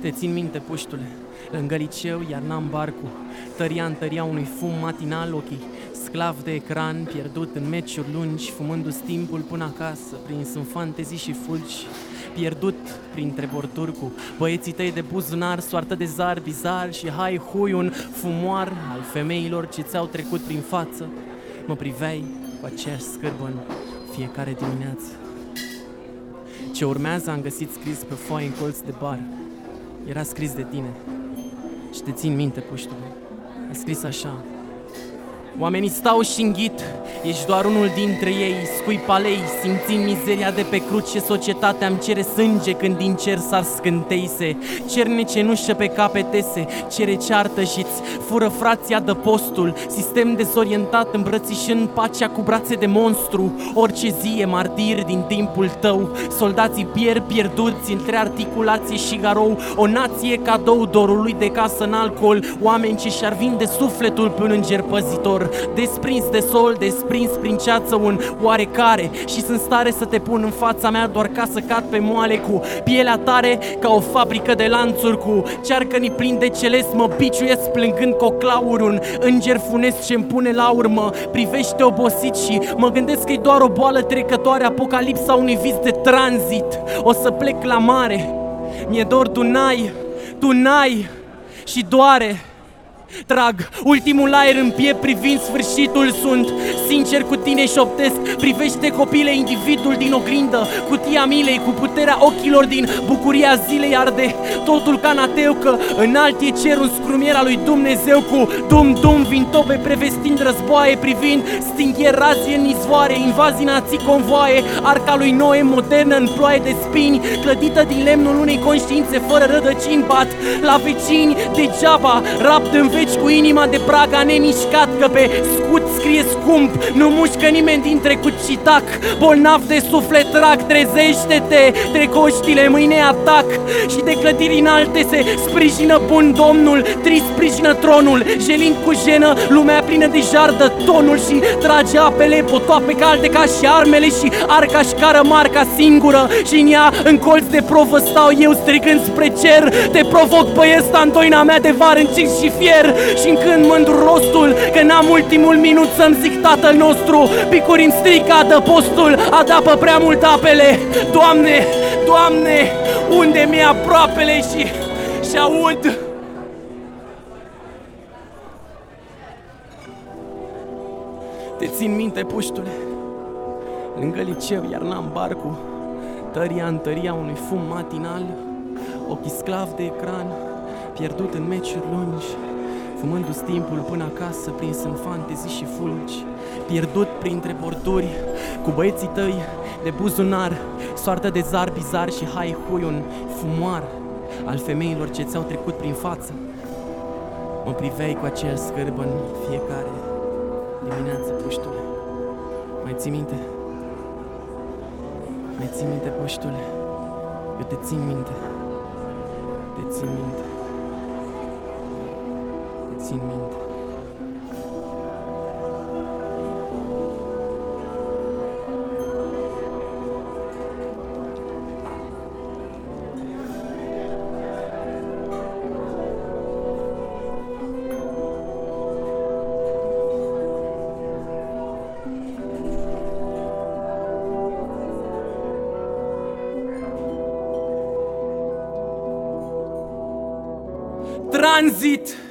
Te țin minte, puștule, lângă liceu, iar n-am barcu. Tăria întăria unui fum matinal ochii, sclav de ecran, pierdut în meciuri lungi, fumându-ți timpul până acasă, prins în fantezii și fulgi, pierdut printre borduri cu băieții tăi de buzunar, soartă de zar bizar și hai hui un fumoar al femeilor ce ți-au trecut prin față. Mă priveai cu aceeași scârbă în fiecare dimineață. Ce urmează am găsit scris pe foaie în colț de bar. Era scris de tine. Și te țin minte, puștule. A scris așa. Oamenii stau și înghit, ești doar unul dintre ei, scui palei, simțind mizeria de pe cruce, societatea îmi cere sânge când din cer sar scânteise, cerne cenușă pe capetese, cere ceartă și-ți fură frația de postul, sistem dezorientat îmbrățișând pacea cu brațe de monstru, orice zi e martir din timpul tău, soldații pierd pierduți între articulație și garou, o nație cadou dorului de casă în alcool, oameni ce și-ar vinde sufletul pe un înger păzitor, desprins de sol, desprins prin ceață un oarecare și sunt stare să te pun în fața mea doar ca să cad pe moale cu pielea tare ca o fabrică de lanțuri cu cearcănii plin de celes, mă piciuiesc plângând coclauri, un înger funest ce-mi pune la urmă, privește obosit și mă gândesc că e doar o boală trecătoare, apocalipsa unui vis de tranzit, o să plec la mare, mi-e dor, tu n-ai, tu n-ai și doare. Trag ultimul aer în piept privind sfârșitul. Sunt sincer cu tine și optesc. Privește copile individul din oglindă. Cutia milei cu puterea ochilor din bucuria zilei arde. Totul ca nateu că înalt e cerul scrumiera lui Dumnezeu Cu dum-dum vin tobe prevestind războaie Privind stinghier razie în izvoare Invazii nații convoaie Arca lui Noe modernă în ploaie de spini Clădită din lemnul unei conștiințe fără rădăcini Bat la vecini degeaba Rapt în veci cu inima de praga nemișcat Că pe scut scrie scump Nu mușcă nimeni dintre cucitac Bolnav de suflet trag Trezește-te Trecoștile mâine atac. Și de clădiri înalte se sprijină bun domnul Trist sprijină tronul. Jelind cu jenă Lumea plină de jardă tonul Și trage apele Potoape calde ca și armele Și arca și cară marca singură. Și în ea în colț de provă stau eu strigând spre cer. Te provoc băiesta Antoina mea de var încins și fier și când mândru rostul Că n-am ultimul minut să-mi zic tatăl nostru Picuri în strica de postul Adapă prea mult apele. Doamne, Doamne, unde mi-e aproapele și, și aud? Te țin minte, puștule Lângă liceu, iar n-am barcu Tăria în tăria unui fum matinal Ochii sclav de ecran Pierdut în meciuri lungi fumându-ți timpul până acasă, prins în fantezii și fulgi, pierdut printre borduri, cu băieții tăi de buzunar, soartă de zar bizar și hai hui un fumoar al femeilor ce ți-au trecut prin față. Mă priveai cu aceeași scârbă în fiecare dimineață, puștule. Mai ții minte? Mai ții minte, puștule? Eu te țin minte. Te țin minte țin minte. Tranzit!